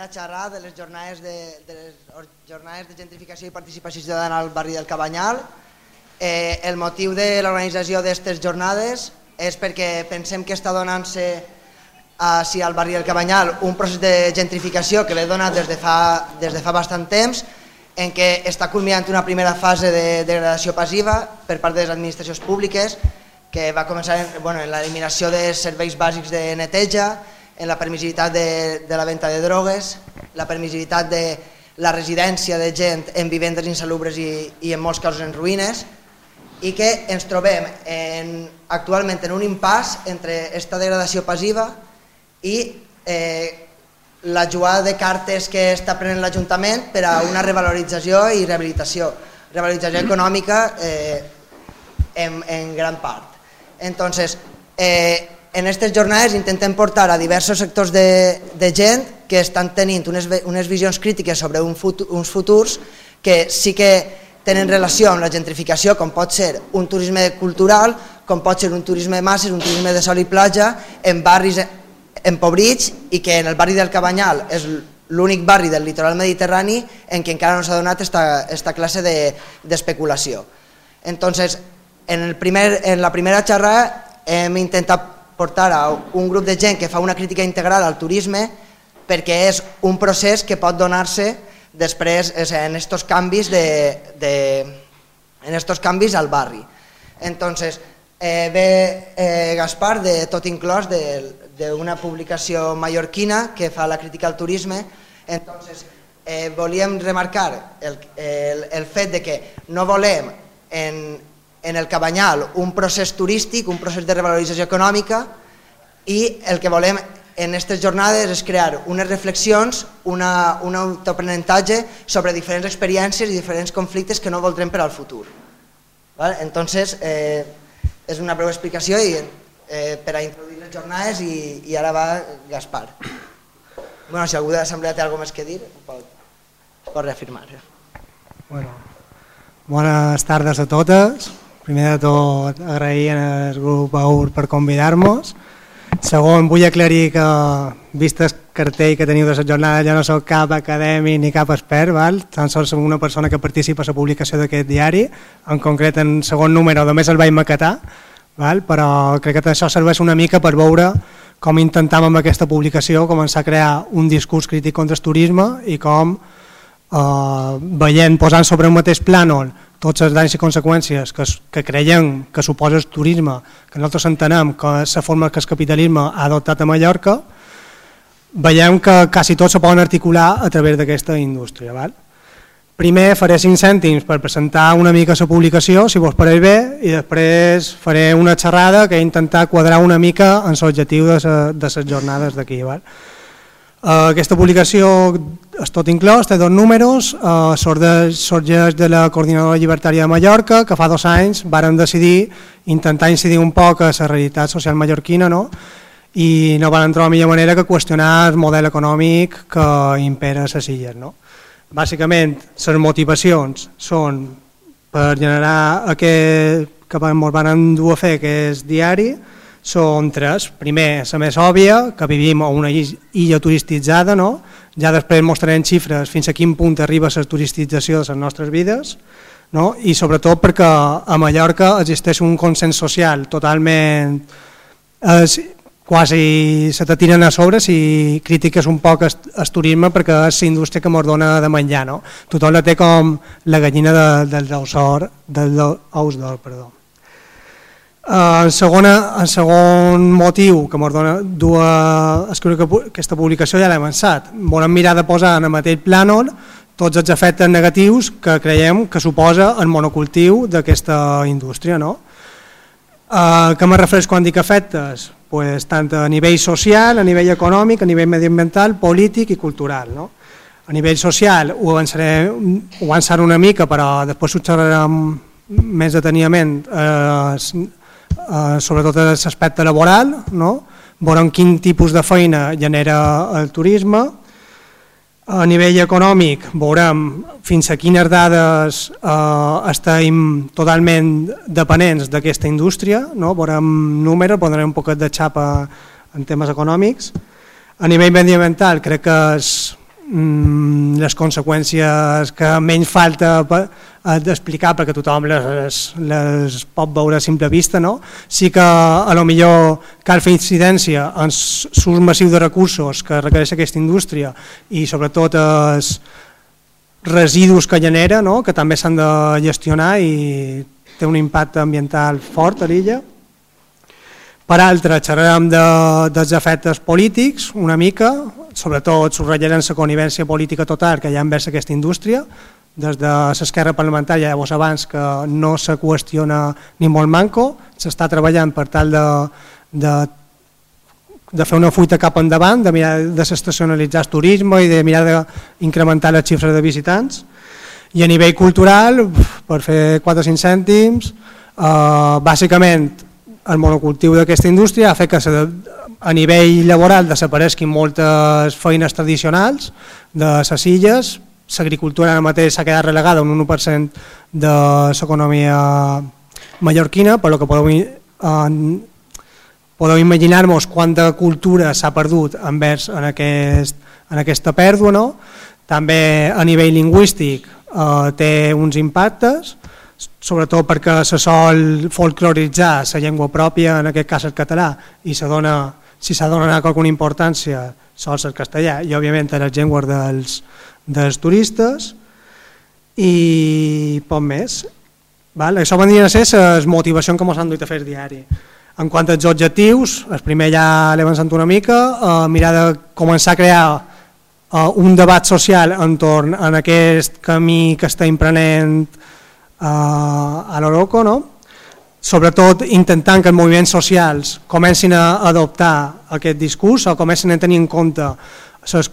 primera xerrada de les jornades de, de les jornades de gentrificació i participació ciutadana al barri del Cabanyal. Eh, el motiu de l'organització d'aquestes jornades és perquè pensem que està donant-se si al barri del Cabanyal un procés de gentrificació que ve donat des de fa, des de fa bastant temps en què està culminant una primera fase de degradació passiva per part de les administracions públiques que va començar en, bueno, en l'eliminació de serveis bàsics de neteja, en la permissivitat de, de la venda de drogues, la permissivitat de la residència de gent en vivendes insalubres i, i en molts casos en ruïnes, i que ens trobem en, actualment en un impàs entre aquesta degradació passiva i eh, la jugada de cartes que està prenent l'Ajuntament per a una revalorització i rehabilitació, revalorització econòmica eh, en, en gran part. Entonces, eh, en aquestes jornades intentem portar a diversos sectors de, de gent que estan tenint unes, unes visions crítiques sobre un futur, uns futurs que sí que tenen relació amb la gentrificació, com pot ser un turisme cultural, com pot ser un turisme de masses, un turisme de sol i platja, en barris empobrits i que en el barri del Cabanyal és l'únic barri del litoral mediterrani en què encara no s'ha donat aquesta classe d'especulació. De, Entonces, en, el primer, en la primera xerrada hem intentat portar a un grup de gent que fa una crítica integral al turisme perquè és un procés que pot donar-se després en estos canvis de, de, en estos canvis al barri. Entonces, eh, ve eh, Gaspar de Tot Inclòs d'una publicació mallorquina que fa la crítica al turisme. Entonces, eh, volíem remarcar el, el, el fet de que no volem en, en el Cabanyal un procés turístic, un procés de revalorització econòmica i el que volem en aquestes jornades és crear unes reflexions, una, un autoaprenentatge sobre diferents experiències i diferents conflictes que no voldrem per al futur. ¿Vale? Entonces, eh, és una breu explicació i, eh, per a introduir les jornades i, i ara va Gaspar. Bueno, si algú de l'assemblea té alguna més que dir, pot, pot reafirmar. Bueno, bones tardes a totes. Primer de tot, agrair al grup AUR per convidar-nos. Segon, vull aclarir que, vist el cartell que teniu de la jornada, jo no sóc cap acadèmic ni cap expert, val? tan sols som una persona que participa a la publicació d'aquest diari, en concret en segon número només el vaig maquetar, val? però crec que això serveix una mica per veure com intentam amb aquesta publicació començar a crear un discurs crític contra el turisme i com eh, veient, posant sobre un mateix plànol tots els danys i conseqüències que, que creiem que suposa el turisme, que nosaltres entenem que la forma que el capitalisme ha adoptat a Mallorca, veiem que quasi tot se poden articular a través d'aquesta indústria. Val? Primer faré cinc cèntims per presentar una mica la publicació, si vos pareix bé, i després faré una xerrada que he intentat quadrar una mica en l'objectiu de les jornades d'aquí. Val? Uh, aquesta publicació és tot inclòs, té dos números, uh, sorgeix de la Coordinadora Llibertària de Mallorca, que fa dos anys varen decidir intentar incidir un poc a la realitat social mallorquina no? i no van trobar millor manera que qüestionar el model econòmic que impera les illes. No? Bàsicament, les motivacions són per generar aquest que ens van dur a fer, que és diari, són tres. Primer, la més òbvia, que vivim a una illa turistitzada, no? ja després mostrarem xifres fins a quin punt arriba la turistització de les nostres vides, no? i sobretot perquè a Mallorca existeix un consens social totalment... És, quasi se te tiren a sobre si critiques un poc el, el turisme perquè és la indústria que ens dona de menjar. No? Tothom la té com la gallina de, del ous d'or, del ous d'or, perdó. En, eh, segona, en segon motiu que ens dona du a escriure que aquesta publicació ja l'hem avançat. Volem mirar de posar en el mateix plànol tots els efectes negatius que creiem que suposa el monocultiu d'aquesta indústria. No? Uh, què me refereix quan dic efectes? Pues, tant a nivell social, a nivell econòmic, a nivell mediambiental, polític i cultural. No? A nivell social ho avançaré, ho una mica, però després ho xerrarem més detenidament eh, eh, sobretot en l'aspecte laboral, no? veurem quin tipus de feina genera el turisme, a nivell econòmic veurem fins a quines dades eh, estem totalment dependents d'aquesta indústria, no? veurem números, posarem un poquet de xapa en temes econòmics. A nivell mediambiental crec que és les conseqüències que menys falta d'explicar perquè tothom les, les pot veure a simple vista, no? sí que a lo millor cal fer incidència en l'ús massiu de recursos que requereix aquesta indústria i sobretot els residus que genera, no? que també s'han de gestionar i té un impacte ambiental fort a l'illa. Per altra, xerrarem de, dels efectes polítics una mica, sobretot subratllarem la conivència política total que hi ha envers aquesta indústria, des de l'esquerra parlamentària, llavors abans que no se qüestiona ni molt manco, s'està treballant per tal de, de, de fer una fuita cap endavant, de mirar de s'estacionalitzar el turisme i de mirar d'incrementar les xifres de visitants. I a nivell cultural, per fer 4 o 5 cèntims, eh, bàsicament el monocultiu d'aquesta indústria ha fet que a nivell laboral desapareguin moltes feines tradicionals de les illes, l'agricultura ara mateix s'ha quedat relegada un 1% de l'economia mallorquina, per lo que podeu, podeu imaginar-vos quanta cultura s'ha perdut envers en, aquest, en aquesta pèrdua. No? També a nivell lingüístic eh, té uns impactes, sobretot perquè se sol folcloritzar la llengua pròpia, en aquest cas el català, i se dona, si s'ha de donar alguna importància sol el castellà i òbviament a les llengües dels, dels turistes i poc més. Val? Això van dir a ser les motivacions que ens han dut a fer diari. En quant als objectius, el primer ja l'he avançat una mica, eh, mirar de començar a crear uh, un debat social entorn en aquest camí que està imprenent uh, a l'Oroco, no? Sobretot intentant que els moviments socials comencin a adoptar aquest discurs o comencin a tenir en compte ses,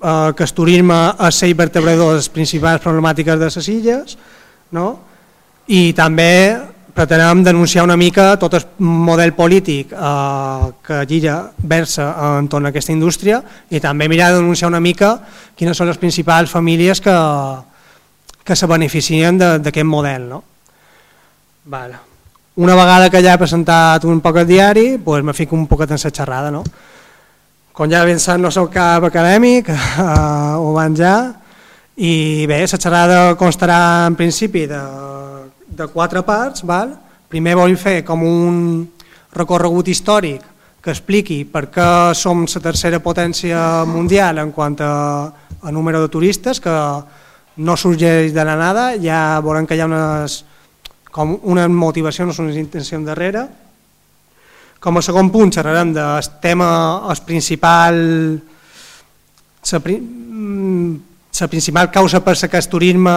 uh, que el turisme és ser vertebrador de les principals problemàtiques de les illes no? i també pretenem denunciar una mica tot el model polític eh, que gira versa entorn a aquesta indústria i també mirar de denunciar una mica quines són les principals famílies que, que se beneficien d'aquest model. No? Vale. Una vegada que ja he presentat un poc el diari, pues me fico un poquet en la xerrada. No? Com ja ben sap, no soc cap acadèmic, eh, ho van ja, i bé, la xerrada constarà en principi de de quatre parts. Val? Primer vull fer com un recorregut històric que expliqui per què som la tercera potència mundial en quant a, a número de turistes, que no sorgeix de la nada, ja veurem que hi ha unes, com una motivació, no unes intencions darrere. Com a segon punt xerrarem del tema, el principal, la, mm, la principal causa per que el turisme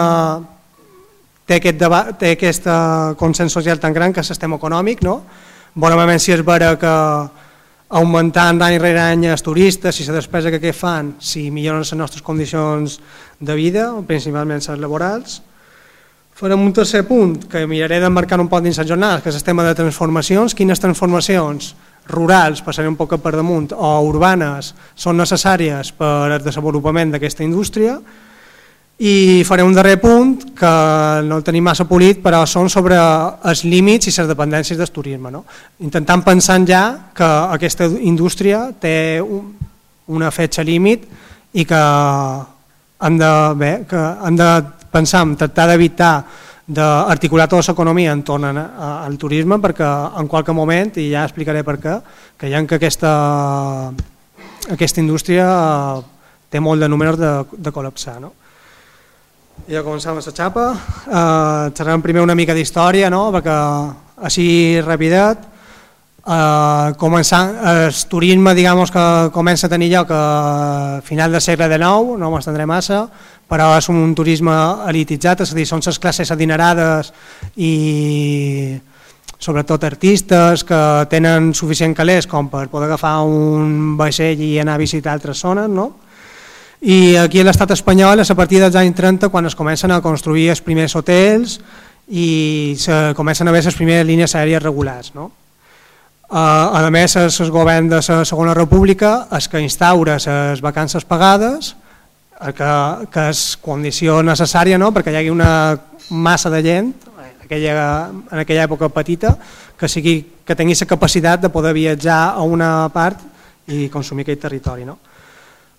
té aquest, debat, té aquest consens social tan gran que és el sistema econòmic. No? Bonament si és vera que augmentant any rere any els turistes, si la despesa que, que fan, si milloren les nostres condicions de vida, principalment les laborals. Farem un tercer punt que miraré d'embarcar un poc dins les jornades, que és el tema de transformacions. Quines transformacions rurals, passaré un poc per damunt, o urbanes són necessàries per al desenvolupament d'aquesta indústria i faré un darrer punt que no el tenim massa polit però són sobre els límits i les dependències del turisme no? intentant pensar ja que aquesta indústria té una fetge límit i que hem de, bé, que hem de pensar en tractar d'evitar d'articular tota l'economia en torn al turisme perquè en qualque moment, i ja explicaré per què, creiem que aquesta, aquesta indústria té molt de números de, de col·lapsar. No? I ja començam la xapa. Eh, xerrem primer una mica d'història, no? perquè així rapidet. Eh, el turisme digamos, que comença a tenir lloc a final del segle XIX, no m'estendré massa, però és un turisme elititzat, és a dir, són les classes adinerades i sobretot artistes que tenen suficient calés com per poder agafar un vaixell i anar a visitar altres zones, no? I aquí a l'estat espanyol, a partir dels anys 30, quan es comencen a construir els primers hotels i se comencen a veure les primeres línies aèries regulars. No? A més, el govern de la Segona República és que instaura les vacances pagades, que, que és condició necessària no? perquè hi hagi una massa de gent en aquella, en aquella època petita que, sigui, que tingui la capacitat de poder viatjar a una part i consumir aquell territori. No?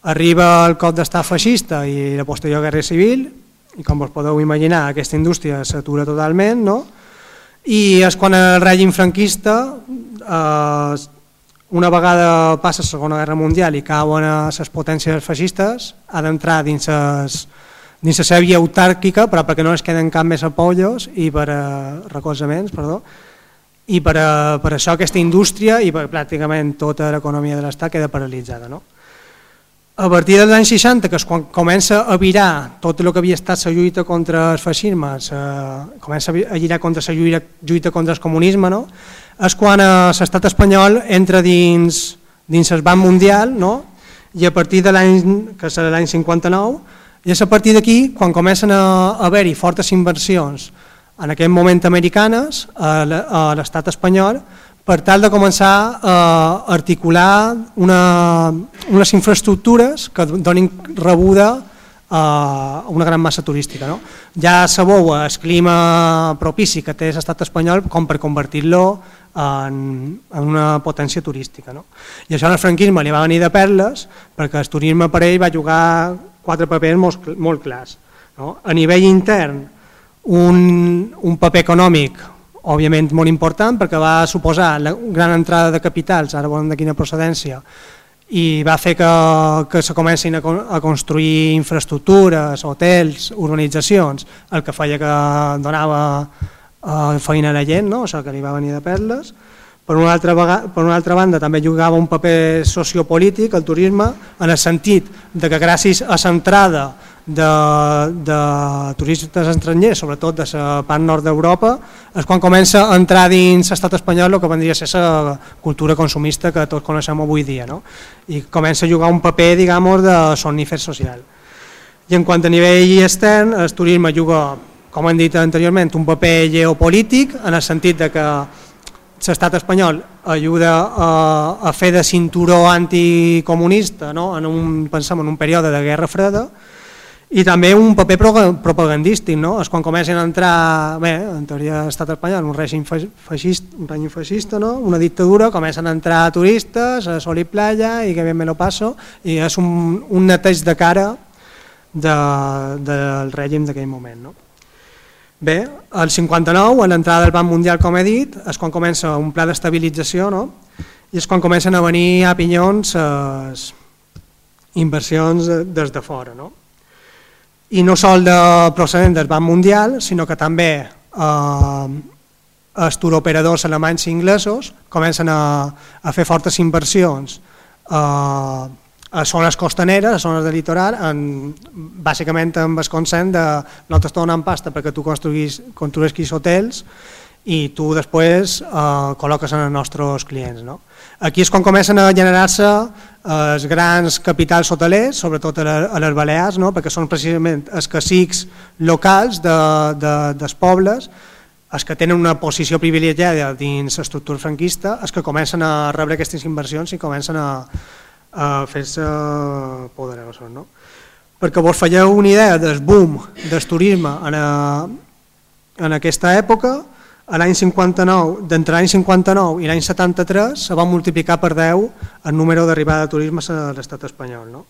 arriba el cop d'estat feixista i la posterior guerra civil, i com us podeu imaginar aquesta indústria s'atura totalment, no? i és quan el règim franquista, eh, una vegada passa la Segona Guerra Mundial i cauen les potències feixistes, ha d'entrar dins les dins la via autàrquica, però perquè no es queden cap més apollos i per a recolzaments, perdó, i per, a, per això aquesta indústria i per, pràcticament tota l'economia de l'Estat queda paralitzada. No? A partir dels anys 60, que és quan comença a virar tot el que havia estat la lluita contra el feixisme, comença a girar contra la lluita, lluita contra el comunisme, no? És quan eh, l'estat espanyol entra dins, dins el Banc Mundial no? i a partir de l'any que serà l'any 59 i és a partir d'aquí, quan comencen a haver-hi fortes inversions, en aquest moment americanes, a l'estat espanyol, per tal de començar a articular una, unes infraestructures que donin rebuda a una gran massa turística. No? Ja sabeu el clima propici que té l'estat espanyol com per convertir-lo en, en una potència turística. No? I això el franquisme li va venir de perles perquè el turisme per ell va jugar quatre papers molt, molt clars. No? A nivell intern, un, un paper econòmic òbviament molt important perquè va suposar la gran entrada de capitals, ara veurem de quina procedència, i va fer que, que se comencin a, a construir infraestructures, hotels, urbanitzacions, el que feia que donava eh, feina a la gent, no? sigui, que li va venir de perles, per una, altra vegada, per una altra banda també jugava un paper sociopolític el turisme en el sentit de que gràcies a l'entrada de, de turistes estrangers, sobretot de la part nord d'Europa, és quan comença a entrar dins l'estat espanyol el que vendria a ser la cultura consumista que tots coneixem avui dia, no? i comença a jugar un paper digamos, de somnífer social. I en quant a nivell extern, el turisme juga, com hem dit anteriorment, un paper geopolític en el sentit de que l'estat espanyol ajuda a, a fer de cinturó anticomunista no? en, un, pensem, en un període de guerra freda i també un paper propagandístic, no? és quan comencen a entrar, bé, en teoria l'estat espanyol, un règim feixista, un règim feixista, no? una dictadura, comencen a entrar turistes a sol i playa i que bé me lo passo, i és un, un neteig de cara de, del règim d'aquell moment. No? Bé, el 59, a l'entrada del Banc Mundial, com he dit, és quan comença un pla d'estabilització no? i és quan comencen a venir a pinyons les inversions des de fora. No? I no sol de procedent del Banc Mundial, sinó que també eh, els turoperadors alemanys i inglesos comencen a, a fer fortes inversions eh, a zones costaneres, a zones de litoral, en, bàsicament amb el consent de no t'està donant pasta perquè tu construïs, construïsquis hotels i tu després eh, col·loques en els nostres clients. No? Aquí és quan comencen a generar-se eh, els grans capitals hotelers, sobretot a, les Balears, no? perquè són precisament els cacics locals de, de, dels pobles, els que tenen una posició privilegiada dins l'estructura franquista, els que comencen a rebre aquestes inversions i comencen a, a fer-se poderosos. No? Perquè vos falleu una idea del boom del turisme en, a, en aquesta època, a l'any 59, d'entre l'any 59 i l'any 73 se va multiplicar per 10 el número d'arribada de turisme a l'estat espanyol. No?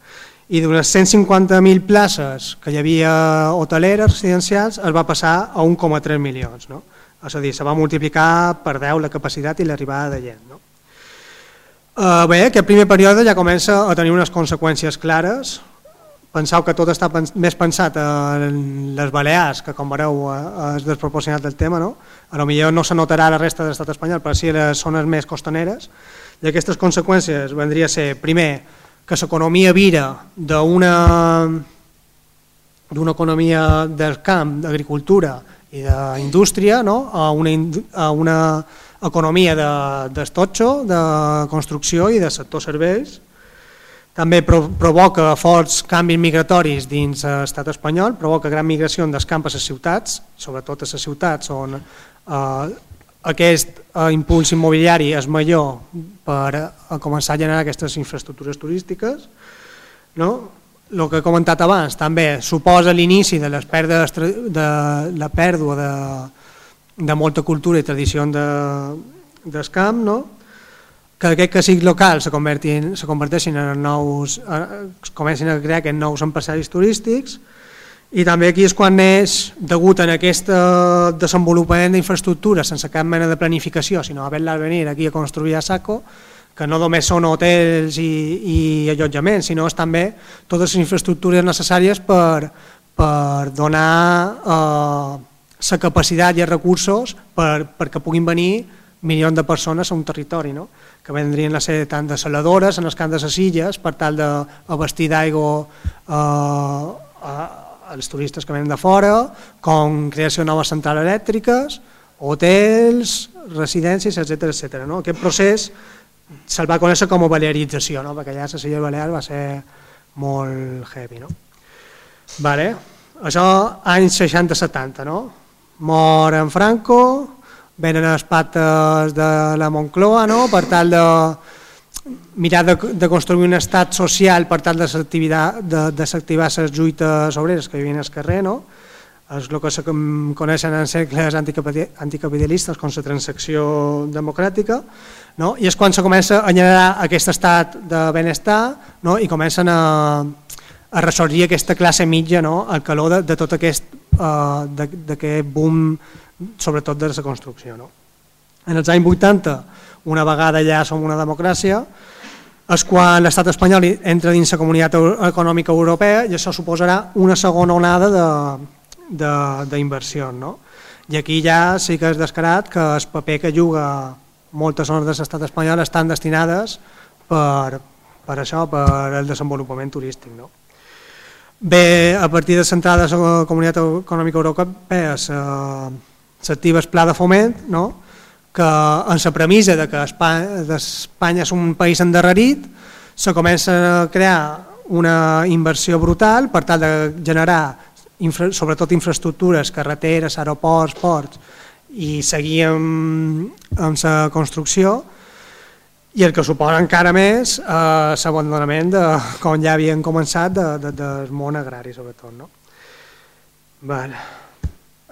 I d'unes 150.000 places que hi havia hoteleres residencials es va passar a 1,3 milions. No? És a dir, se va multiplicar per 10 la capacitat i l'arribada de gent. No? Uh, bé, aquest primer període ja comença a tenir unes conseqüències clares. Penseu que tot està pens més pensat en les Balears, que com veureu eh, és desproporcionat del tema, no? A lo millor no se notarà la resta de l'estat espanyol, però sí les zones més costaneres. I aquestes conseqüències vendria a ser, primer, que l'economia vira d'una d'una economia del camp, d'agricultura i d'indústria no? a una, a una economia d'estotxo, de, de construcció i de sector serveis. També pro, provoca forts canvis migratoris dins l'estat espanyol, provoca gran migració dels camps a les ciutats, sobretot a les ciutats on eh, aquest eh, impuls immobiliari és major per a començar a generar aquestes infraestructures turístiques. No? El que he comentat abans també suposa l'inici de, les pèrdues, de la pèrdua de, de molta cultura i tradició de, del camp, no? Que aquest casig local se, convertin, se converteixin en nous, eh, comencin a crear aquests nous empresaris turístics. I també aquí és quan neix, degut en aquest desenvolupament d'infraestructures sense cap mena de planificació, sinó haver-la venir aquí a construir a saco, que no només són hotels i, i allotjaments, sinó és també totes les infraestructures necessàries per, per donar eh, la capacitat i els recursos per, perquè puguin venir milions de persones a un territori, no? que vendrien a ser tant de saladores en els camps de les illes per tal d'abastir d'aigua eh, als turistes que venen de fora, com creació de noves centrals elèctriques, hotels, residències, etc etc. No? Aquest procés se'l va conèixer com a balearització, no? perquè allà a les Illes Balears va ser molt heavy. No? Vale. Això anys 60-70, no? mor en Franco, venen els pactes de la Moncloa no? per tal de mirar de, de construir un estat social per tal de desactivar les lluites obreres que vivien al carrer, no? és el que se coneixen en cercles anticapitalistes com la transacció democràtica, no? i és quan se comença a generar aquest estat de benestar no? i comencen a, a ressorgir aquesta classe mitja no? al calor de, de tot aquest, uh, d'aquest boom sobretot de la construcció. No? En els anys 80, una vegada ja som una democràcia, és quan l'estat espanyol entra dins la comunitat econòmica europea i això suposarà una segona onada d'inversió. No? I aquí ja sí que és descarat que el paper que juga moltes zones de l'estat espanyol estan destinades per, per això, per el desenvolupament turístic. No? Bé, a partir de centrada de la comunitat econòmica europea, s'activa el pla de foment, no? que en la premissa de que Espanya, Espanya és un país endarrerit, se comença a crear una inversió brutal per tal de generar infra, sobretot infraestructures, carreteres, aeroports, ports, i seguir amb, amb la construcció, i el que suposa encara més eh, l'abandonament, de, com ja havien començat, de, de, del món agrari, sobretot. No? Vale.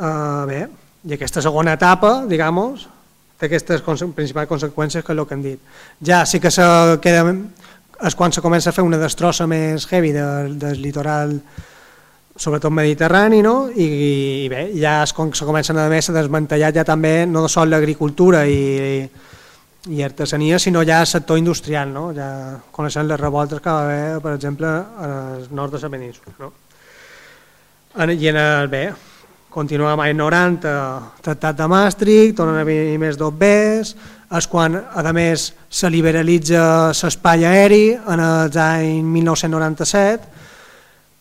Uh, bé, i aquesta segona etapa, digamos, té aquestes principals conseqüències que és el que hem dit. Ja sí que se queda, és quan se comença a fer una destrossa més heavy del, del litoral sobretot mediterrani, no? I, i bé, ja és quan se comencen a més a desmantellar ja també no sols l'agricultura i, i artesania, sinó ja el sector industrial, no? Ja coneixem les revoltes que va haver, per exemple, al nord de la península, no? I en el, bé, continuem l'any 90, Tractat de Maastricht, tornen a venir més d'OBs, és quan, a més, se liberalitza l'espai aeri en els anys 1997,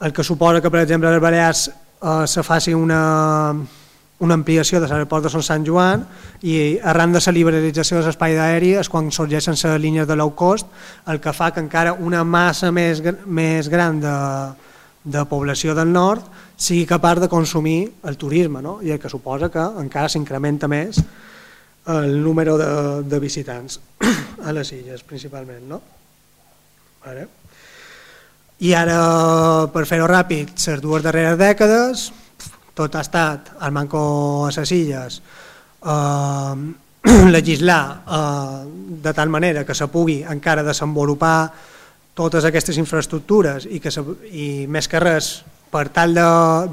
el que suposa que, per exemple, a les Balears eh, se faci una, una ampliació de l'aeroport de Sant Joan i arran de la liberalització de l'espai d'aeri és quan sorgeixen les línies de low cost, el que fa que encara una massa més, més gran de, de població del nord sigui capaç de consumir el turisme no? i el que suposa que encara s'incrementa més el número de, de visitants a les illes principalment. No? Vale. I ara, per fer-ho ràpid, les dues darreres dècades, tot ha estat al manco a les illes, eh, legislar eh, de tal manera que se pugui encara desenvolupar totes aquestes infraestructures i, que se, i més que res per tal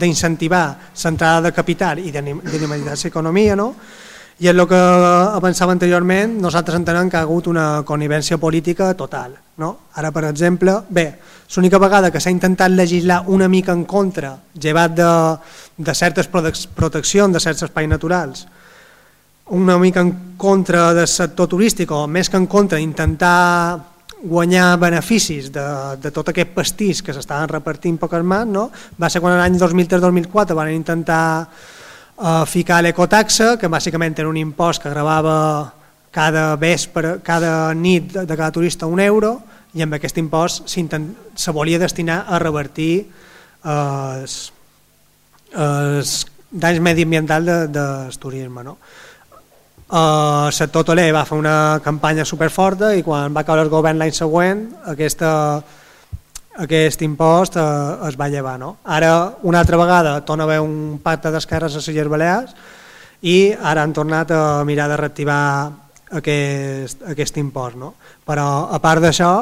d'incentivar l'entrada de capital i dinamitzar l'economia, no? i és el que avançava anteriorment, nosaltres entenem que ha hagut una connivència política total. No? Ara, per exemple, bé, l'única vegada que s'ha intentat legislar una mica en contra, llevat de, de certes proteccions de certs espais naturals, una mica en contra del sector turístic, o més que en contra, intentar guanyar beneficis de, de tot aquest pastís que s'estaven repartint poques mans, no? va ser quan l'any 2003-2004 van intentar uh, ficar l'ecotaxa, que bàsicament era un impost que gravava cada vespre, cada nit de cada turista un euro, i amb aquest impost se volia destinar a revertir els, els danys mediambientals del de, de turisme. No? El sector hoteler va fer una campanya superforta i quan va caure el govern l'any següent aquesta, aquest impost eh, es va llevar. No? Ara, una altra vegada, torna a haver un pacte d'esquerres a les Illes Balears i ara han tornat a mirar de reactivar aquest, aquest impost. No? Però a part d'això,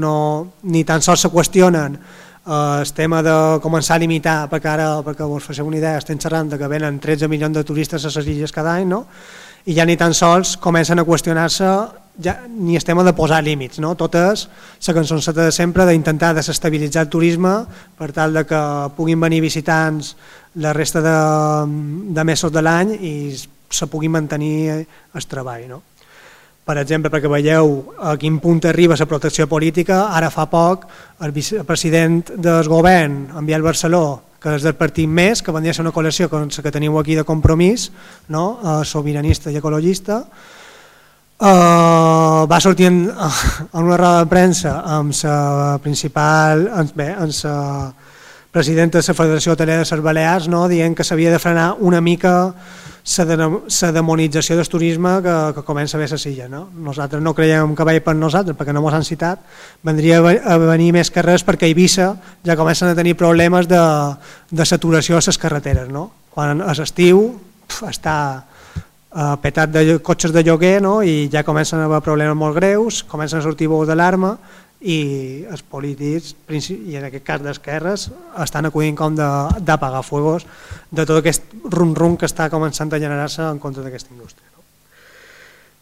no, ni tan sols se qüestionen eh, el tema de començar a limitar, perquè ara, perquè vos faceu una idea, estem xerrant de que venen 13 milions de turistes a les illes cada any, no? I ja ni tan sols comencen a qüestionar-se ja, ni el tema de posar límits, no? totes la cançó de sempre d'intentar desestabilitzar el turisme per tal de que puguin venir visitants la resta de, de mesos de l'any i se pugui mantenir el treball. No? Per exemple, perquè veieu a quin punt arriba la protecció política, ara fa poc el vicepresident del govern, en Biel Barceló, que és del partit més, que venia a ser una col·lecció com la que teniu aquí de compromís, no? eh, sobiranista i ecologista, eh, va sortir en, en una roda de premsa amb la principal, bé, amb la presidenta de la Federació Hotelera de les Balears, no? dient que s'havia de frenar una mica la demonització del turisme que, que comença a ver la silla. No? Nosaltres no creiem que vagi per nosaltres, perquè no ens han citat, vendria a venir més carrers perquè a Eivissa ja comencen a tenir problemes de, de saturació a les carreteres. No? Quan és estiu està eh, petat de cotxes de lloguer no? i ja comencen a haver problemes molt greus, comencen a sortir bous d'alarma i els polítics, i en aquest cas d'esquerres, estan acudint com d'apagar fuegos de tot aquest rum-rum que està començant a generar-se en contra d'aquesta indústria. No?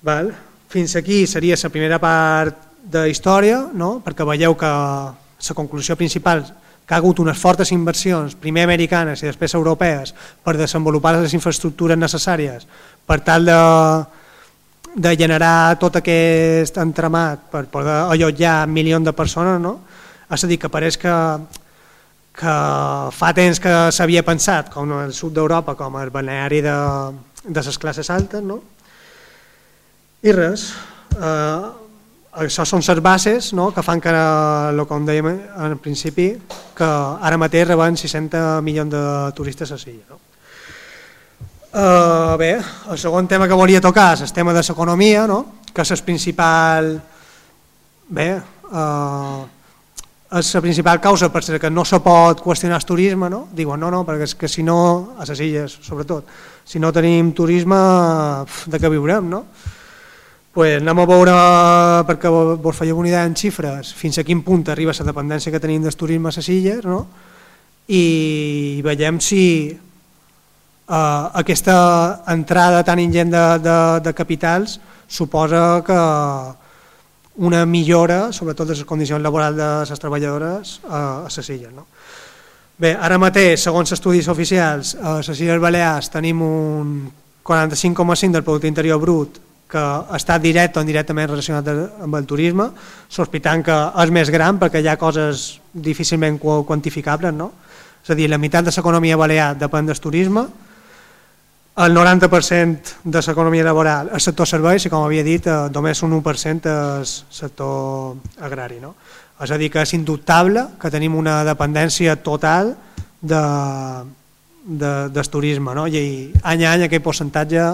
Val? Fins aquí seria la primera part de història, no? perquè veieu que la conclusió principal que ha hagut unes fortes inversions, primer americanes i després europees, per desenvolupar les infraestructures necessàries per tal de de generar tot aquest entramat per poder allotjar milions de persones, no? és a dir, que pareix que, que fa temps que s'havia pensat, com el sud d'Europa, com el balneari de, de les classes altes, no? i res, eh, això són les bases no? que fan que, el, com dèiem al principi, que ara mateix reben 60 milions de turistes a Silla. No? Uh, bé, el segon tema que volia tocar és el tema de l'economia, no? que és el principal... Bé, uh, és la principal causa per que no se pot qüestionar el turisme, no? Diuen, no, no, perquè és que si no, a les illes sobretot, si no tenim turisme, de què viurem, no? pues anem a veure, perquè vos fèieu una idea en xifres, fins a quin punt arriba la dependència que tenim del turisme a les illes, no? i veiem si eh, aquesta entrada tan ingent de, de, de capitals suposa que una millora, sobretot de les condicions laborals de les treballadores eh, a les illes. No? Bé, ara mateix, segons estudis oficials, a les Illes Balears tenim un 45,5 del producte interior brut que està directe o indirectament relacionat amb el turisme, sospitant que és més gran perquè hi ha coses difícilment quantificables. No? És a dir, la meitat de l'economia balear depèn del turisme, el 90% de l'economia laboral és sector serveis i, com havia dit, eh, només un 1% és sector agrari. No? És a dir, que és indubtable que tenim una dependència total de, de, del turisme no? i any a any aquest percentatge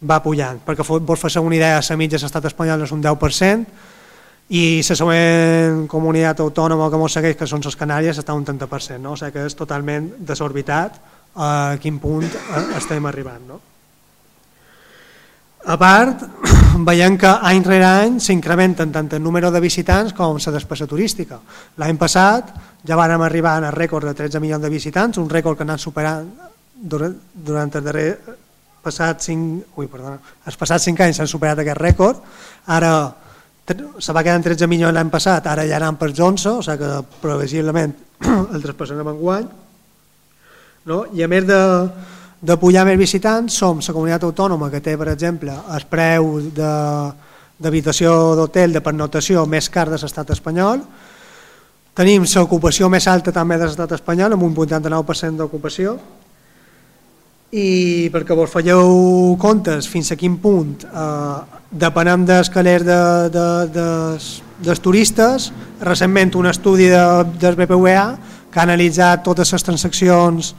va pujant. Perquè vos fer una idea, la mitja l'estat espanyol és un 10% i la següent comunitat autònoma que ens segueix, que són les Canàries, està un 30%, no? o sigui que és totalment desorbitat a quin punt eh, estem arribant. No? A part, veiem que any rere any s'incrementen tant el número de visitants com la despesa turística. L'any passat ja vàrem arribar al rècord de 13 milions de visitants, un rècord que anat superant durant, durant el darrer passat 5, ui, perdona, els passats 5 anys s'han superat aquest rècord, ara se va quedar en 13 milions l'any passat, ara ja anant per 11, o sigui que previsiblement el traspassarem en guany, no? I a més de, pujar més visitants, som la comunitat autònoma que té, per exemple, el preu d'habitació d'hotel de pernotació més car de l'estat espanyol, tenim l'ocupació més alta també de l'estat espanyol, amb un 89% d'ocupació, i perquè vos falleu comptes fins a quin punt eh, depenem d'escalers de, de, de, dels turistes, recentment un estudi de, del BPUA que ha analitzat totes les transaccions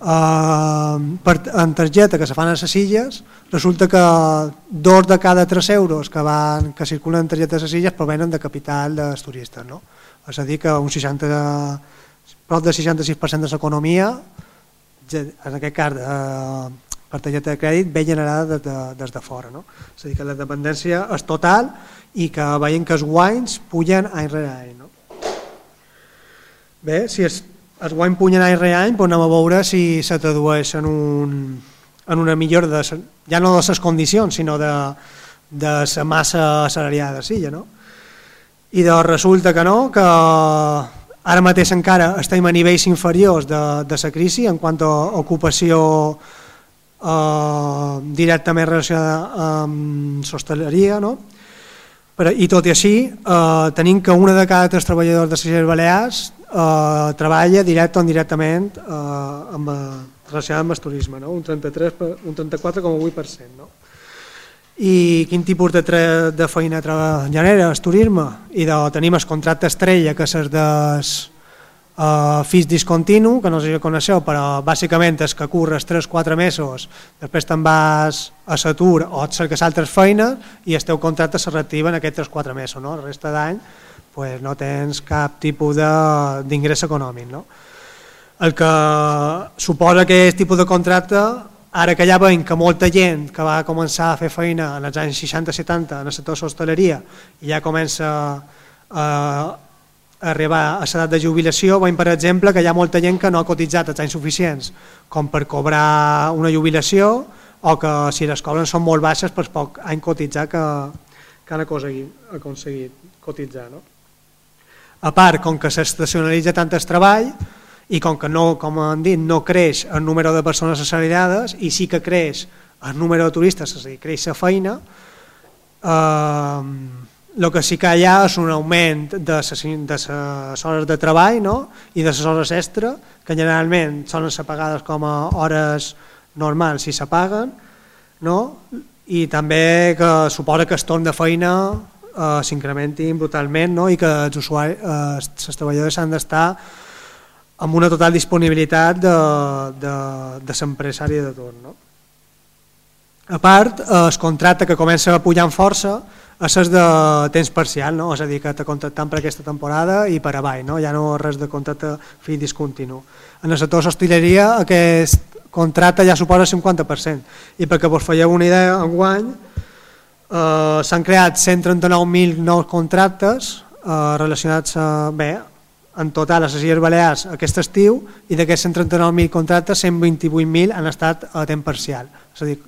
eh, per, en targeta que se fan a les illes, resulta que dos de cada tres euros que, van, que circulen en targetes a les illes provenen de capital dels turistes. No? És a dir, que un 60, prop del 66% de l'economia, en aquest cas, eh, per targeta de crèdit ve generada des de, des de fora. No? És a dir, que la dependència és total i que veiem que els guanys pugen any rere any. No? Bé, si es, es guany pugen any rere any, doncs anem a veure si se tradueix en, un, en una millora, de, ja no de les condicions, sinó de, de la massa assalariada sí, ja, no? I de resulta que no, que ara mateix encara estem a nivells inferiors de, de la crisi en quant a ocupació eh, directament relacionada amb l'hostaleria, no? Però, I tot i així, eh, tenim que una de cada tres treballadors de les Balears eh, treballa directe o indirectament eh, amb, relacionat amb el turisme, no? un, 33, un 34,8%. No? i quin tipus de, de feina genera el turisme i de, tenim el contracte estrella que és el des uh, fix discontinu, que no sé si coneixeu però bàsicament és que curres 3-4 mesos després te'n vas a l'atur o et cerques altres feines i el teu contracte se reactiva en aquests 3-4 mesos no? el resta d'any pues, no tens cap tipus d'ingrés econòmic no? el que suposa que aquest tipus de contracte Ara que ja veiem que molta gent que va començar a fer feina en els anys 60-70 en el sector d'hostaleria i ja comença a, arribar a l'edat de jubilació, veiem per exemple que hi ha molta gent que no ha cotitzat els anys suficients com per cobrar una jubilació o que si les cobren són molt baixes per poc any cotitzar que, que han aconseguit, aconseguit cotitzar. No? A part, com que s'estacionalitza tant el treball, i com que no, com han dit, no creix el número de persones assalariades i sí que creix el número de turistes, és a dir, creix la feina, eh, el que sí que hi ha és un augment de les, de les hores de treball no? i de les hores extra, que generalment solen ser pagades com a hores normals si s'apaguen, no? i també que suposa que el torn de feina eh, s'incrementin brutalment no? i que els usuaris, eh, els treballadors han d'estar amb una total disponibilitat de, de, de l'empresari de torn. No? A part, el contracte que comença a pujar en força és de temps parcial, no? és a dir, que te contractant per aquesta temporada i per avall, no? ja no res de contracte fi discontinu. En el sector d'hostaleria aquest contracte ja suposa el 50%, i perquè vos fèieu una idea, en guany eh, s'han creat 139.000 nous contractes eh, relacionats a, bé, en total a les Illes Balears aquest estiu i d'aquests 139.000 contractes 128.000 han estat a temps parcial és a dir,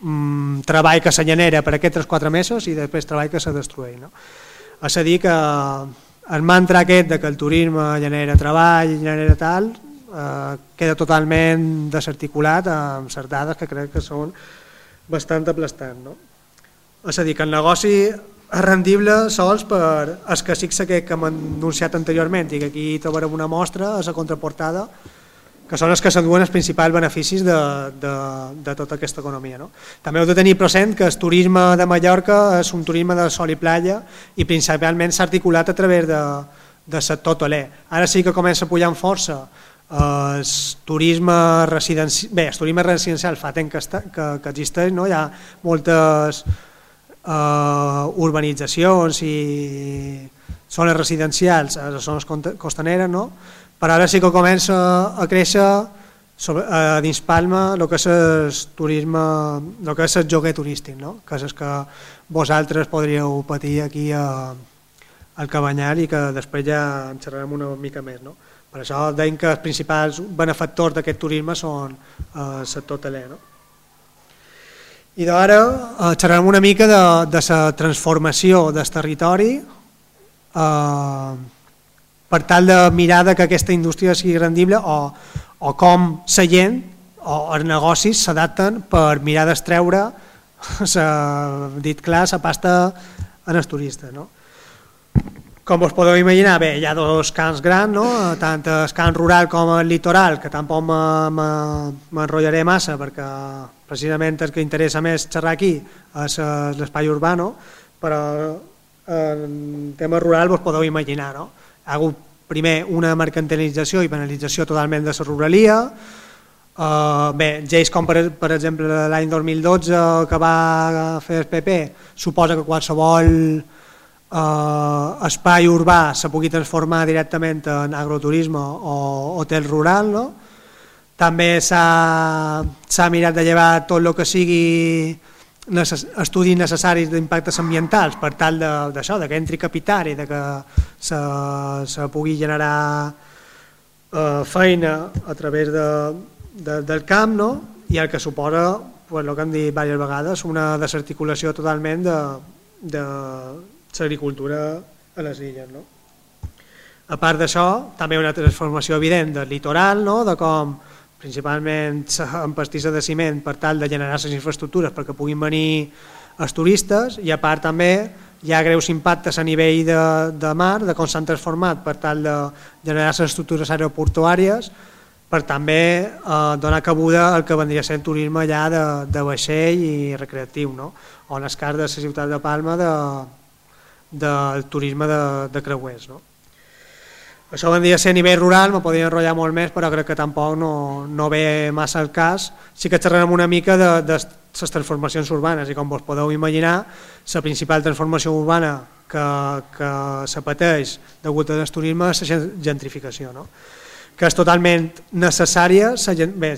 mmm, treball que se genera per aquests 4 mesos i després treball que se destrueix no? és a dir que el mantra aquest de que el turisme genera treball genera tal eh, queda totalment desarticulat amb certes dades que crec que són bastant aplastants no? És a dir que el negoci és rendible sols per els que sí que hem anunciat anteriorment i que aquí trobarem una mostra a la contraportada que són els que s'enduen els principals beneficis de, de, de tota aquesta economia. No? També heu de tenir present que el turisme de Mallorca és un turisme de sol i playa i principalment s'ha articulat a través de, de sector hoteler. Ara sí que comença a pujar en força el turisme residencial, bé, el turisme residencial fa temps que, està, que, que existeix, no? hi ha moltes eh, urbanitzacions i zones residencials a les zones costaneres, no? però ara sí que comença a créixer sobre, a dins Palma el que és el turisme, el que és el joguer turístic, no? que és que vosaltres podríeu patir aquí a, al Cabanyal i que després ja en xerrarem una mica més. No? Per això deim que els principals benefactors d'aquest turisme són el sector hoteler. No? I d'ara eh, xerrarem una mica de, de la transformació del territori eh, per tal de mirar que aquesta indústria sigui rendible o, o com la gent o els negocis s'adapten per mirar d'estreure dit clar, la pasta en els turistes. No? Com us podeu imaginar, bé, hi ha dos camps grans, no? tant el camp rural com el litoral, que tampoc m'enrotllaré massa perquè precisament el que interessa més xerrar aquí és eh, l'espai urbà, però en tema rural vos podeu imaginar. No? Hi ha hagut primer una mercantilització i penalització totalment de la ruralia, Uh, bé, lleis com per, per exemple l'any 2012 que va fer el PP suposa que qualsevol uh, espai urbà se pugui transformar directament en agroturisme o hotel rural, no? També s'ha mirat de llevar tot el que sigui necess estudis necessaris d'impactes ambientals per tal d'això, de, de que entri capital i de que se, se pugui generar eh, feina a través de, de, del camp no? i el que suposa, pues, el que hem dit diverses vegades, una desarticulació totalment de, de l'agricultura a les illes. No? A part d'això, també una transformació evident del litoral, no? de com principalment amb pastissa de ciment per tal de generar les infraestructures perquè puguin venir els turistes i a part també hi ha greus impactes a nivell de, de mar, de com s'han transformat per tal de generar les estructures aeroportuàries per també eh, donar cabuda al que vendria a ser el turisme allà de, de vaixell i recreatiu, no? o en el cas de la ciutat de Palma de, del turisme de, de creuers. No? Això vendria a ser a nivell rural, me podria enrotllar molt més, però crec que tampoc no, no ve massa el cas. Sí que xerrarem una mica de, de les transformacions urbanes i com vos podeu imaginar, la principal transformació urbana que, que se pateix degut al turisme és la gentrificació, no? que és totalment necessària la, bé,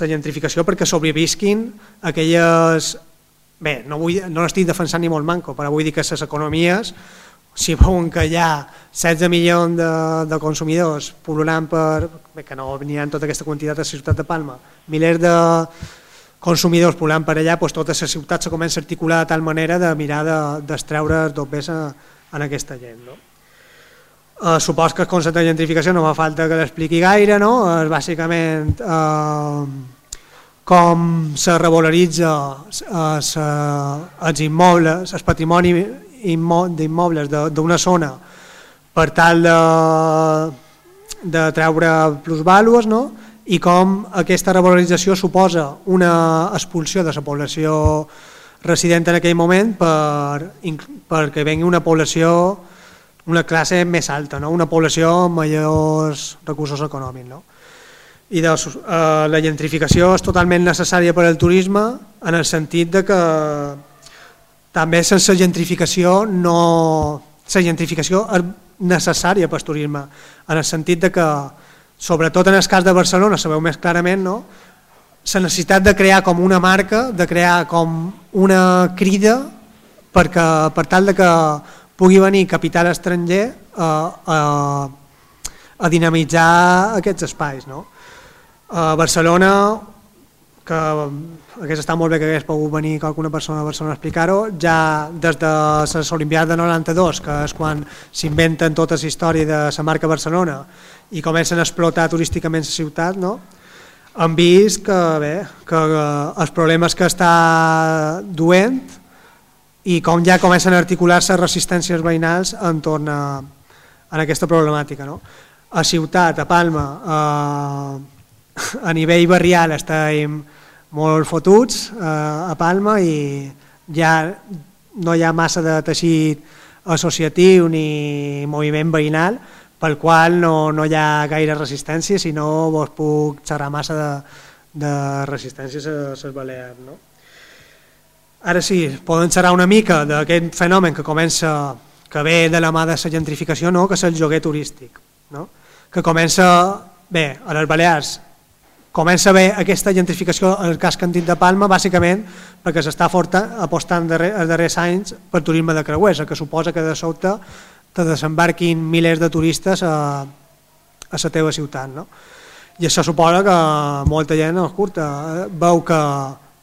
la gentrificació perquè sobrevisquin aquelles... Bé, no, vull, no l'estic defensant ni molt manco, però vull dir que les economies si veuen que hi ha 16 milions de, de consumidors pol·lulant per, bé, que no venien tota aquesta quantitat a la ciutat de Palma, milers de consumidors pol·lulant per allà, doncs tota la ciutat se comença a articular de tal manera de mirar d'estreure de, dos a, en aquesta gent. No? Eh, supos que el concepte de gentrificació no fa falta que l'expliqui gaire, no? és bàsicament eh, com se revaloritza eh, els immobles, el patrimoni d'immobles d'una zona per tal de, de treure plusvàlues no? i com aquesta revalorització suposa una expulsió de la població resident en aquell moment per, perquè vengui una població una classe més alta, no? una població amb majors recursos econòmics. No? I de, eh, la gentrificació és totalment necessària per al turisme en el sentit de que també sense gentrificació no... La gentrificació és necessària per turisme, en el sentit de que, sobretot en el cas de Barcelona, sabeu més clarament, no? la necessitat de crear com una marca, de crear com una crida perquè, per tal de que pugui venir capital estranger a, a, a dinamitzar aquests espais. No? A Barcelona que hagués estat molt bé que hagués pogut venir alguna persona a Barcelona a explicar-ho, ja des de les Olimpiades de 92, que és quan s'inventen tota la història de la marca Barcelona i comencen a explotar turísticament la ciutat, no? han vist que, bé, que els problemes que està duent i com ja comencen a articular-se resistències veïnals entorn a, a aquesta problemàtica. No? A ciutat, a Palma, a, a nivell barrial estem molt fotuts eh, a Palma i ja no hi ha massa de teixit associatiu ni moviment veïnal pel qual no, no hi ha gaire resistència, si no vos puc xerrar massa de, de resistències a les Balears. No? Ara sí, poden xerrar una mica d'aquest fenomen que comença, que ve de la mà de la gentrificació, no? que és el joguer turístic, no? que comença, bé, a les Balears comença haver aquesta gentrificació en el cas Cantit de Palma bàsicament perquè s'està apostant els darrers anys per turisme de creuers, que suposa que de sobte te desembarquin milers de turistes a, a la teva ciutat. No? I això suposa que molta gent no, curta, veu que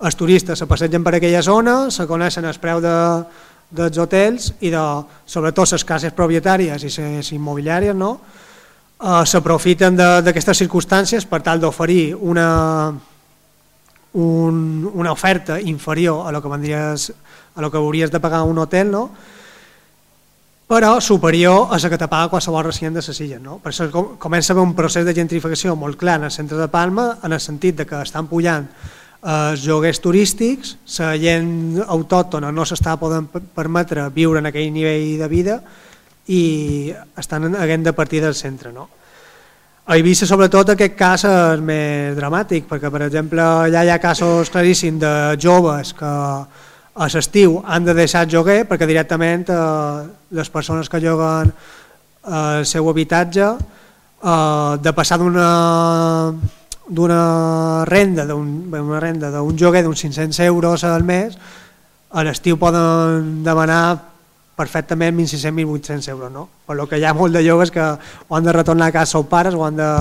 els turistes se passegen per aquella zona, se coneixen el preu de, dels hotels i de, sobretot les cases propietàries i les immobiliàries, no? Eh, s'aprofiten d'aquestes circumstàncies per tal d'oferir una, un, una oferta inferior a lo que vendries, a lo que hauries de pagar un hotel, no? però superior a la que te paga qualsevol resident de les. No? Per això comença un procés de gentrificació molt clar en el centre de Palma, en el sentit de que estan pujant eh, els lloguers turístics, la gent autòctona no s'està podent permetre viure en aquell nivell de vida i estan haguent de partir del centre. No? A Eivissa sobretot aquest cas és més dramàtic perquè per exemple allà hi ha casos claríssims de joves que a l'estiu han de deixar lloguer perquè directament eh, les persones que lloguen el seu habitatge eh, de passar d'una d'una renda d'una renda d'un joguer d'uns 500 euros al mes a l'estiu poden demanar perfectament 1.600-1.800 euros no? per lo que hi ha molt de joves que o han de retornar a casa els pares o han de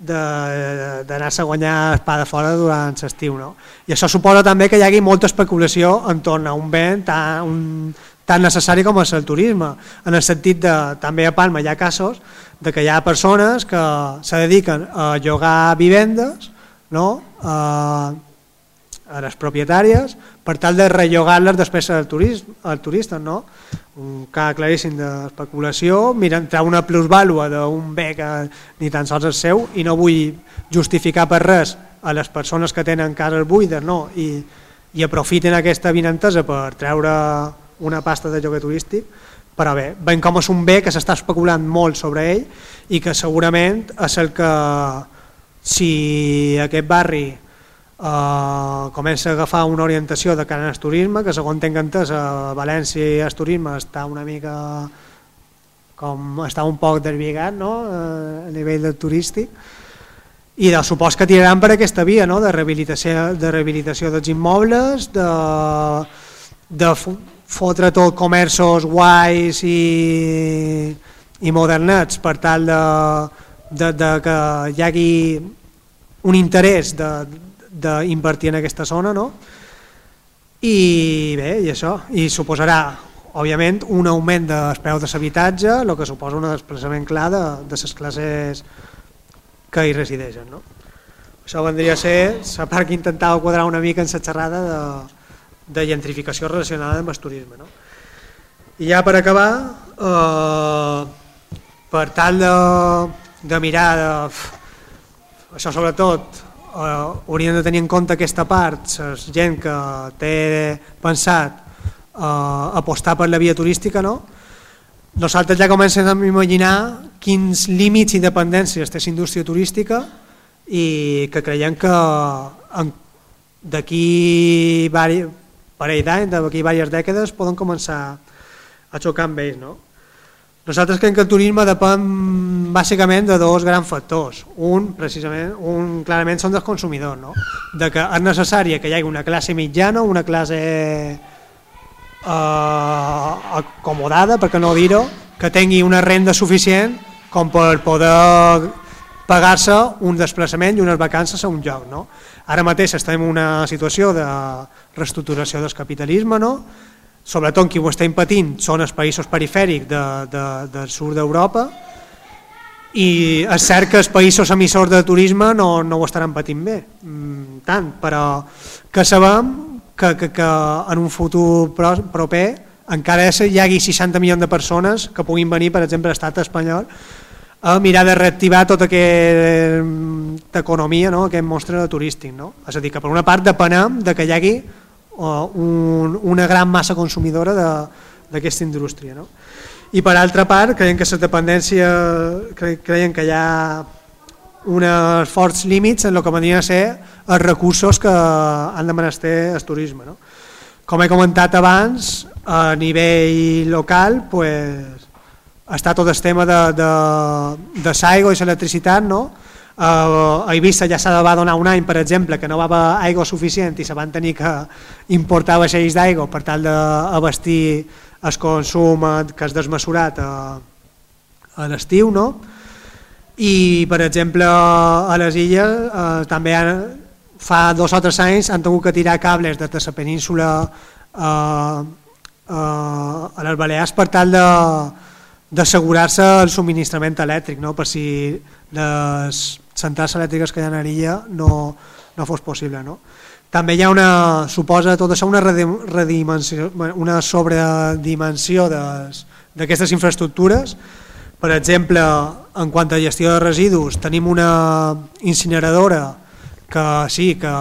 d'anar-se a guanyar espada fora durant l'estiu. No? I això suposa també que hi hagi molta especulació entorn a un bé tan, un, tan necessari com és el turisme, en el sentit de, també a Palma hi ha casos de que hi ha persones que se dediquen a llogar vivendes no? a, a les propietàries per tal de rellogar-les després al, turisme, al turista. No? Un cas claríssim d'especulació, mirant entrar una plusvàlua d'un bé que ni tan sols és seu i no vull justificar per res a les persones que tenen cases buides no? I, i aprofiten aquesta vinentesa per treure una pasta de lloguer turístic però bé, veiem com és un bé que s'està especulant molt sobre ell i que segurament és el que si aquest barri eh, comença a agafar una orientació de cara al turisme, que segons tenc entès a València el turisme està una mica com està un poc desvigat no? Eh, a nivell de turístic i de supos que tiraran per aquesta via no? de, rehabilitació, de rehabilitació dels immobles, de, de fotre tot comerços guais i, i modernets per tal de, de, de que hi hagi un interès d'invertir en aquesta zona no? i bé, i això i suposarà òbviament un augment dels preus de l'habitatge el que suposa un desplaçament clar de, de les classes que hi resideixen no? això vendria a ser la part que intentava quadrar una mica en la xerrada de, de gentrificació relacionada amb el turisme. No? I ja per acabar, eh, per tal de, de mirar, de, això sobretot, eh, hauríem de tenir en compte aquesta part, la gent que té pensat eh, apostar per la via turística, no? nosaltres ja comencem a imaginar quins límits i dependències té la indústria turística i que creiem que d'aquí parell d'anys, d'aquí diverses dècades, poden començar a xocar amb ells. No? Nosaltres creiem que el turisme depèn bàsicament de dos grans factors. Un, precisament, un clarament són dels consumidors, no? de que és necessari que hi hagi una classe mitjana, una classe eh, acomodada, perquè no dir-ho, que tingui una renda suficient com per poder pagar-se un desplaçament i unes vacances a un lloc. No? Ara mateix estem en una situació de reestructuració del capitalisme, no? Sobretot qui ho estem patint són els països perifèrics de, de, del sud d'Europa i és cert que els països emissors de turisme no, no ho estaran patint bé, mm, tant, però que sabem que, que, que en un futur proper encara hi hagi 60 milions de persones que puguin venir, per exemple, a l'estat espanyol a mirar de reactivar tota aquesta economia, no? aquest monstre turístic. No? És a dir, que per una part depenem de que hi hagi un, una gran massa consumidora d'aquesta indústria. No? I per altra part, creiem que la dependència, cre creiem que hi ha uns forts límits en el que vendrien a ser els recursos que han de menester el turisme. No? Com he comentat abans, a nivell local, pues, està tot el tema de, de, de l'aigua i l'electricitat, no? A Eivissa ja de va donar un any, per exemple, que no va haver aigua suficient i se van tenir que importar vaixells d'aigua per tal d'abastir el consum que és desmesurat a, a l'estiu, no? I, per exemple, a les illes uh, també han, fa dos o tres anys han tingut que tirar cables des de la península uh, uh, a les Balears per tal de, d'assegurar-se el subministrament elèctric, no? per si les centrals elèctriques que hi ha a no, no fos possible. No? També hi ha una, suposa tot això una, redimensió, una sobredimensió d'aquestes infraestructures. Per exemple, en quant a gestió de residus, tenim una incineradora que sí, que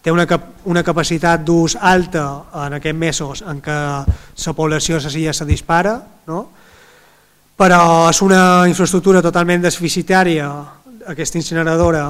té una, cap, una capacitat d'ús alta en aquests mesos en què la població de la se dispara, no? però és una infraestructura totalment deficitària, aquesta incineradora,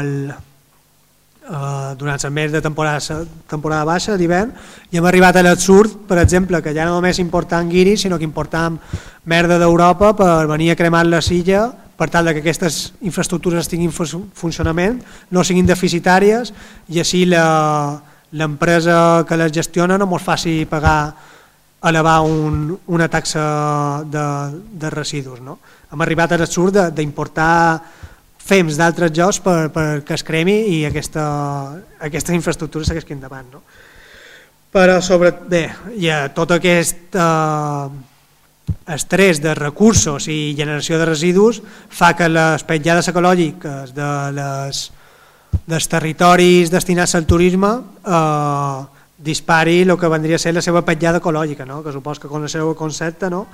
el, eh, durant el mes de temporada, temporada baixa, d'hivern, i hem arribat a l'absurd, per exemple, que ja no només importam guiris, sinó que importam merda d'Europa per venir a cremar la silla per tal que aquestes infraestructures estiguin en funcionament, no siguin deficitàries i així l'empresa que les gestiona no ens faci pagar elevar un, una taxa de, de residus. No? Hem arribat a l'absurd d'importar fems d'altres jocs per, per que es cremi i aquesta, aquestes infraestructures segueixin endavant. No? Però sobre, bé, hi ha tot aquest eh, estrès de recursos i generació de residus fa que les petjades ecològiques de les, dels territoris destinats al turisme eh, dispari el que vendria a ser la seva petjada ecològica, no? que supos que coneixeu el concepte, no?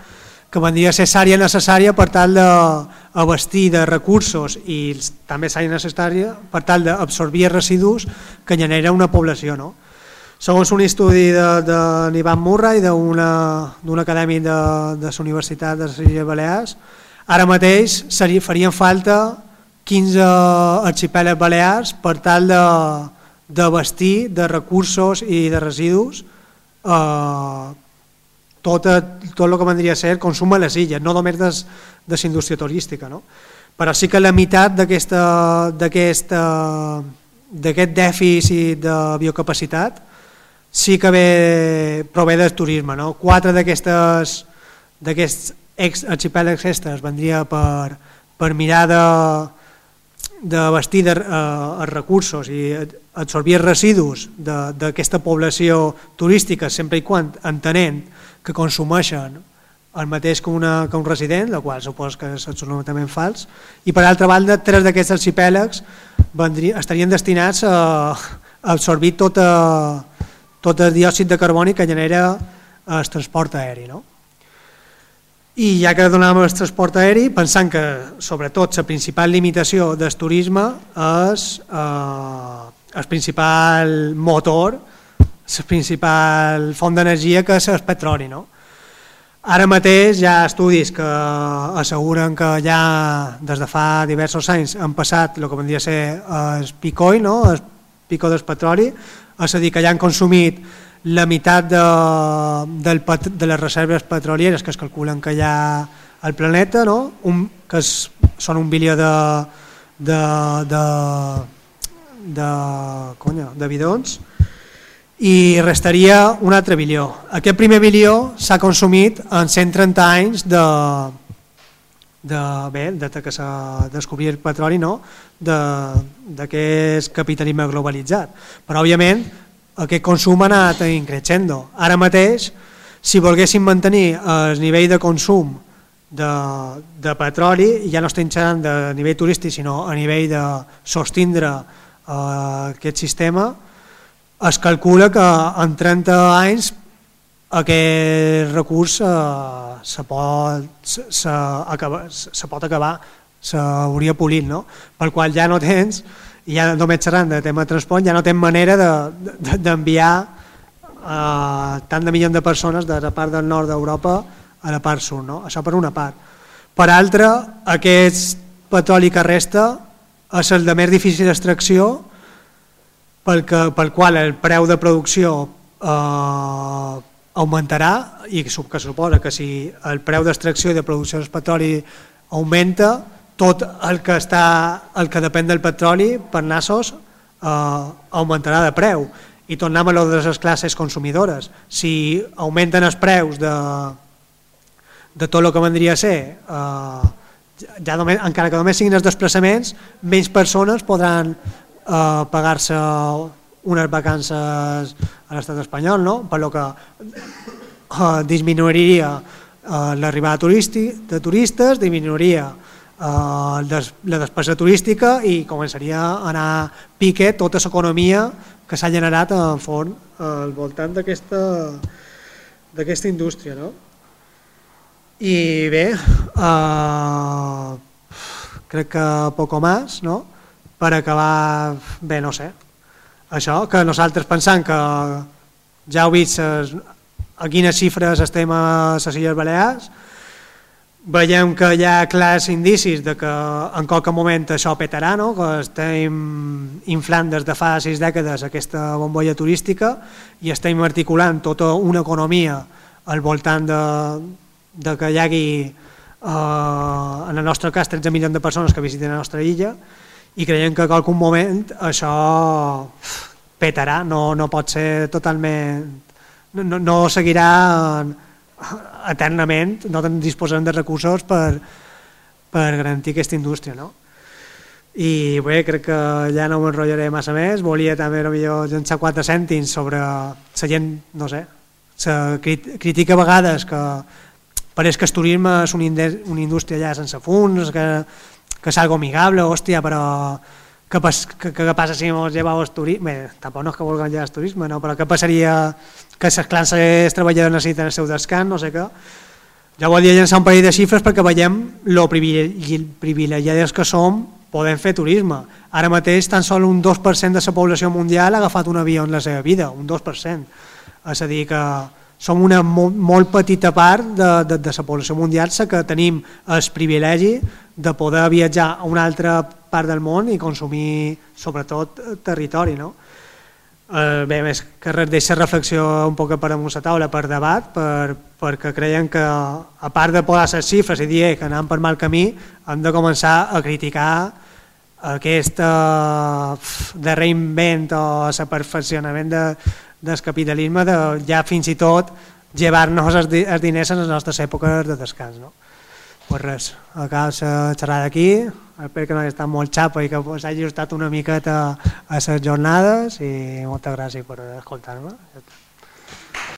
Que vendria a ser sària necessària per tal d'abastir de recursos i també sària necessària per tal d'absorbir residus que genera una població. No? Segons un estudi d'Ivan Murray d'un acadèmic de, de la Universitat de les Illes Balears, ara mateix seria, farien falta 15 arxipèlegs balears per tal de, de vestir de recursos i de residus eh, tot, tot el que vendria a ser el consum a les illes, no només des, de indústria turística. No? Però sí que la meitat d'aquest dèficit de biocapacitat sí que ve, prové del turisme. No? Quatre d'aquests arxipèlegs extres vendria per, per mirar de, de vestir de, eh, els recursos i absorbir residus d'aquesta població turística sempre i quan entenent que consumeixen el mateix que, una, que un resident, la qual supos que és absolutament fals, i per altra banda, tres d'aquests arxipèlegs estarien destinats a, a absorbir tot, a, tot el diòxid de carboni que genera el transport aeri. No? I ja que donàvem el transport aeri, pensant que sobretot la principal limitació del turisme és eh, el principal motor, la principal font d'energia que és el petroli. No? Ara mateix hi ha estudis que asseguren que ja des de fa diversos anys han passat el que vendria a ser el picoi, no? el pico del petroli, és a dir, que ja han consumit la meitat de, del, de les reserves petrolieres que es calculen que hi ha al planeta, no? un, que és, són un bilió de, de, de, de, conya, de bidons, i restaria un altre bilió. Aquest primer bilió s'ha consumit en 130 anys de, de, bé, de que s'ha descobrit el petroli, no? és capitalisme globalitzat. Però, òbviament, aquest consum ha anat increixendo. Ara mateix, si volguéssim mantenir el nivell de consum de, de petroli, ja no estem xerrant de nivell turístic, sinó a nivell de sostindre eh, aquest sistema, es calcula que en 30 anys aquest recurs eh, se, pot, se, se, acaba, se pot acabar, s'hauria polit, no? pel qual ja no tens ja només xerrant de tema de transport, ja no té manera d'enviar de, de, uh, tant de milions de persones de la part del nord d'Europa a la part sud, no? això per una part. Per altra, aquest petroli que resta és el de més difícil extracció pel, que, pel qual el preu de producció eh, augmentarà i que suposa que si el preu d'extracció i de producció del petroli augmenta, tot el que, està, el que depèn del petroli per nassos eh, augmentarà de preu i tornem a lo de les classes consumidores. Si augmenten els preus de, de tot el que vendria a ser, eh, ja només, encara que només siguin els desplaçaments, menys persones podran eh, pagar-se unes vacances a l'estat espanyol, no? per lo que eh, disminuiria eh, l'arribada de turistes, disminuiria eh, la despesa turística i començaria a anar pique tota l'economia que s'ha generat en font al voltant d'aquesta indústria. No? I bé, eh, crec que poco més, no? Per acabar, bé, no sé, això, que nosaltres pensant que ja heu vist a quines xifres estem a les Illes Balears, veiem que hi ha clars indicis de que en qualque moment això petarà, no? que estem inflant des de fa sis dècades aquesta bombolla turística i estem articulant tota una economia al voltant de, de que hi hagi eh, en el nostre cas 13 milions de persones que visiten la nostra illa i creiem que en algun moment això petarà, no, no pot ser totalment... no, no seguirà eternament, no disposem de recursos per, per garantir aquesta indústria. No? I bé, crec que ja no m'enrotllaré massa més, volia també millor llançar quatre cèntims sobre la gent, no sé, se critica a vegades que pareix que el turisme és una, indústria ja sense fons, que, que és algo amigable, hòstia, però què, pas, que, que, passa si ens llevau el turisme? Bé, tampoc no és que vulguem llevar el turisme, no? però què passaria que les classes treballadores necessiten el seu descans, no sé què. Ja volia llançar un parell de xifres perquè veiem lo privilegiats que som podem fer turisme. Ara mateix tan sol un 2% de la població mundial ha agafat un avió en la seva vida, un 2%. És a dir, que som una molt, molt petita part de, de, de la població mundial la que tenim el privilegi de poder viatjar a una altra part del món i consumir sobretot territori. No? Eh, bé, més que res deixa reflexió un poc per damunt la taula, per debat, per, perquè creiem que a part de posar les xifres i dir que anem per mal camí, hem de començar a criticar aquest uh, de reinvent o el perfeccionament de, del capitalisme de ja fins i tot llevar-nos els, diners en les nostres èpoques de descans. No? Pues res, acaba la xerrada aquí, espero que no hagi estat molt xapa i que s'hagi ajustat una miqueta a les jornades i moltes gràcies per escoltar-me. Ja